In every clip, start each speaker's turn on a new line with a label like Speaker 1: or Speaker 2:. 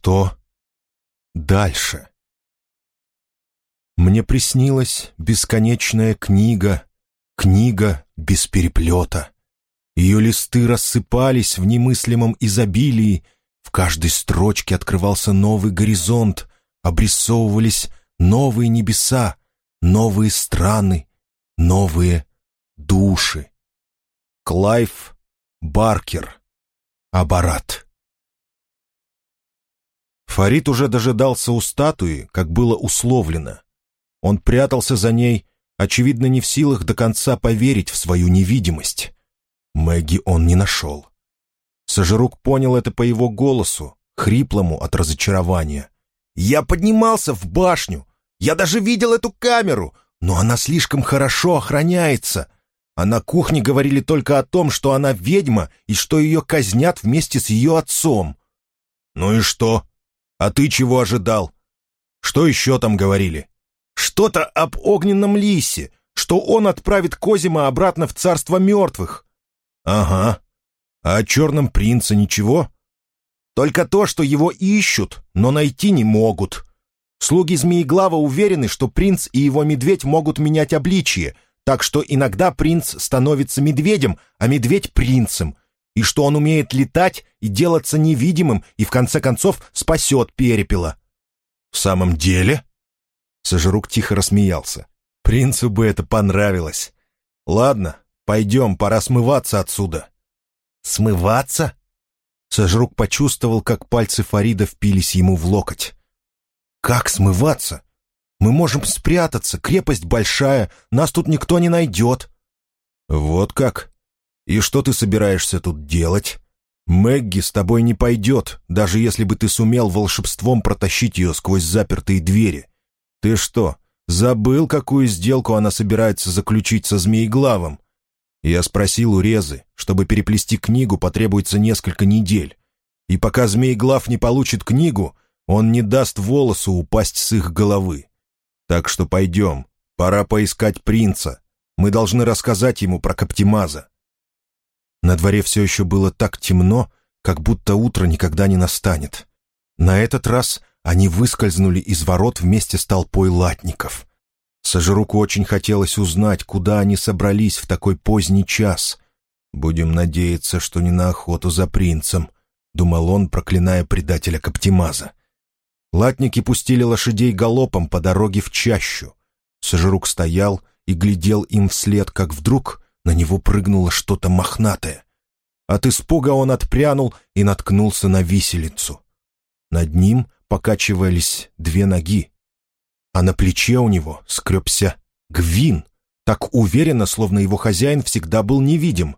Speaker 1: Что дальше? Мне приснилась бесконечная книга, книга без переплета. Ее листы рассыпались в немыслимом изобилии, в каждой строчке открывался новый горизонт, обрисовывались новые небеса, новые страны, новые души. Клайв Баркер. Абарат. Фарид уже дожидался у статуи, как было условлено. Он прятался за ней, очевидно, не в силах до конца поверить в свою невидимость. Мэгги он не нашел. Сожрук понял это по его голосу, хриплому от разочарования. «Я поднимался в башню! Я даже видел эту камеру, но она слишком хорошо охраняется!» А на кухне говорили только о том, что она ведьма и что ее казнят вместе с ее отцом. «Ну и что? А ты чего ожидал? Что еще там говорили?» «Что-то об огненном лисе, что он отправит Козима обратно в царство мертвых». «Ага. А о черном принце ничего?» «Только то, что его ищут, но найти не могут. Слуги Змееглава уверены, что принц и его медведь могут менять обличие, так что иногда принц становится медведем, а медведь — принцем, и что он умеет летать и делаться невидимым и в конце концов спасет перепела. «В самом деле?» Сожрук тихо рассмеялся. «Принцу бы это понравилось. Ладно, пойдем, пора смываться отсюда». «Смываться?» Сожрук почувствовал, как пальцы Фарида впились ему в локоть. «Как смываться? Мы можем спрятаться, крепость большая, нас тут никто не найдет». «Вот как? И что ты собираешься тут делать? Мэгги с тобой не пойдет, даже если бы ты сумел волшебством протащить ее сквозь запертые двери. Ты что, забыл, какую сделку она собирается заключить со Змееглавом? Я спросил у Резы, чтобы переплести книгу, потребуется несколько недель. И пока Змееглав не получит книгу, он не даст волосу упасть с их головы. Так что пойдем, пора поискать принца. Мы должны рассказать ему про Каптимаза». На дворе все еще было так темно, как будто утро никогда не настанет. На этот раз они выскользнули из ворот вместе с толпой латников. Сожруку очень хотелось узнать, куда они собрались в такой поздний час. «Будем надеяться, что не на охоту за принцем», — думал он, проклиная предателя Каптимаза. Латники пустили лошадей галопом по дороге в чащу. Сожрук стоял и глядел им вслед, как вдруг на него прыгнуло что-то мохнатое. От испуга он отпрянул и наткнулся на виселицу. Над ним покачивались две ноги, а на плече у него скребся гвин, так уверенно, словно его хозяин всегда был невидим.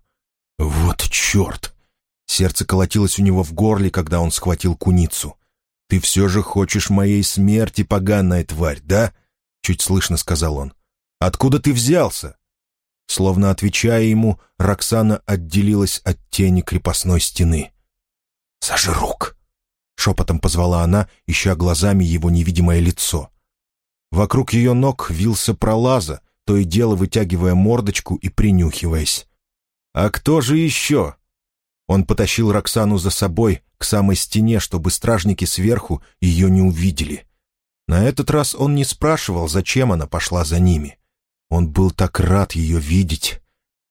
Speaker 1: «Вот черт!» Сердце колотилось у него в горле, когда он схватил куницу. «Ты все же хочешь моей смерти, поганая тварь, да?» Чуть слышно сказал он. «Откуда ты взялся?» Словно отвечая ему, Роксана отделилась от тени крепостной стены. «Сожрук!» — шепотом позвала она, ища глазами его невидимое лицо. Вокруг ее ног вился пролаза, то и дело вытягивая мордочку и принюхиваясь. «А кто же еще?» Он потащил Роксану за собой, к самой стене, чтобы стражники сверху ее не увидели. На этот раз он не спрашивал, зачем она пошла за ними. Он был так рад ее видеть.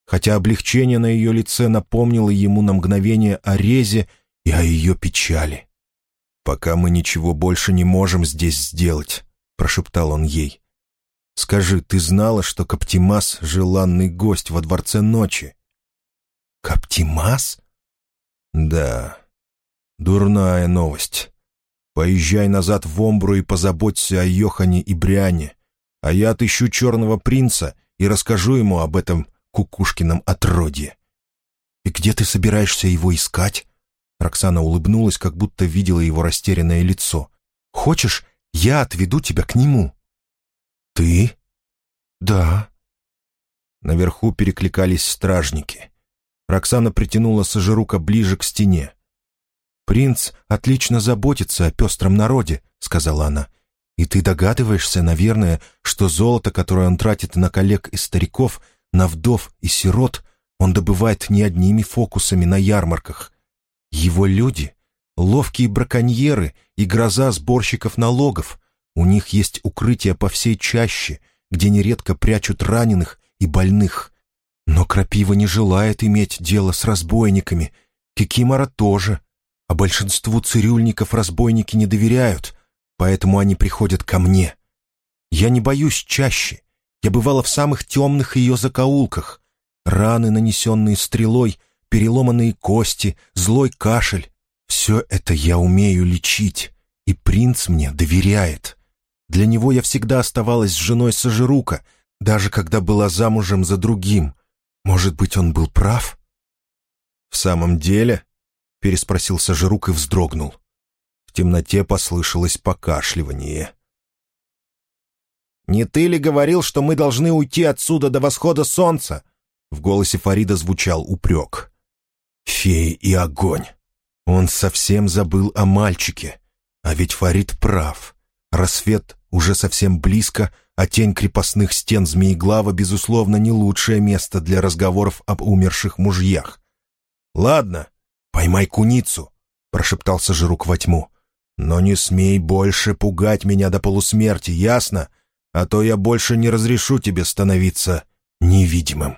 Speaker 1: Хотя облегчение на ее лице напомнило ему на мгновение о резе и о ее печали. «Пока мы ничего больше не можем здесь сделать», — прошептал он ей. «Скажи, ты знала, что Каптимас — желанный гость во Дворце Ночи?» «Каптимас?» «Да, Дурная новость. Поезжай назад в Омбру и позаботься о Йохане и Бриане, а я отыщу черного принца и расскажу ему об этом кукушкином отродье. «И где ты собираешься его искать?» Роксана улыбнулась, как будто видела его растерянное лицо. «Хочешь, я отведу тебя к нему?» «Ты?» «Да». Наверху перекликались стражники. Роксана притянула Сажирука ближе к стене. «Принц отлично заботится о пестром народе», — сказала она. «И ты догадываешься, наверное, что золото, которое он тратит на коллег и стариков, на вдов и сирот, он добывает не одними фокусами на ярмарках. Его люди — ловкие браконьеры и гроза сборщиков налогов. У них есть укрытия по всей чаще, где нередко прячут раненых и больных. Но Крапива не желает иметь дело с разбойниками. Кикимора тоже. А большинству цирюльников разбойники не доверяют, поэтому они приходят ко мне. Я не боюсь чаще. Я бывала в самых темных ее закоулках. Раны, нанесенные стрелой, переломанные кости, злой кашель. Все это я умею лечить, и принц мне доверяет. Для него я всегда оставалась с женой Сажирука, даже когда была замужем за другим. Может быть, он был прав? «В самом деле?» — переспросил Сажирук и вздрогнул. В темноте послышалось покашливание. «Не ты ли говорил, что мы должны уйти отсюда до восхода солнца?» В голосе Фарида звучал упрек. «Феи и огонь! Он совсем забыл о мальчике. А ведь Фарид прав. Рассвет уже совсем близко, а тень крепостных стен Змееглава, безусловно, не лучшее место для разговоров об умерших мужьях. «Ладно, поймай куницу», — прошептал Сажирук во тьму. «Но не смей больше пугать меня до полусмерти, ясно? а то я больше не разрешу тебе становиться невидимым».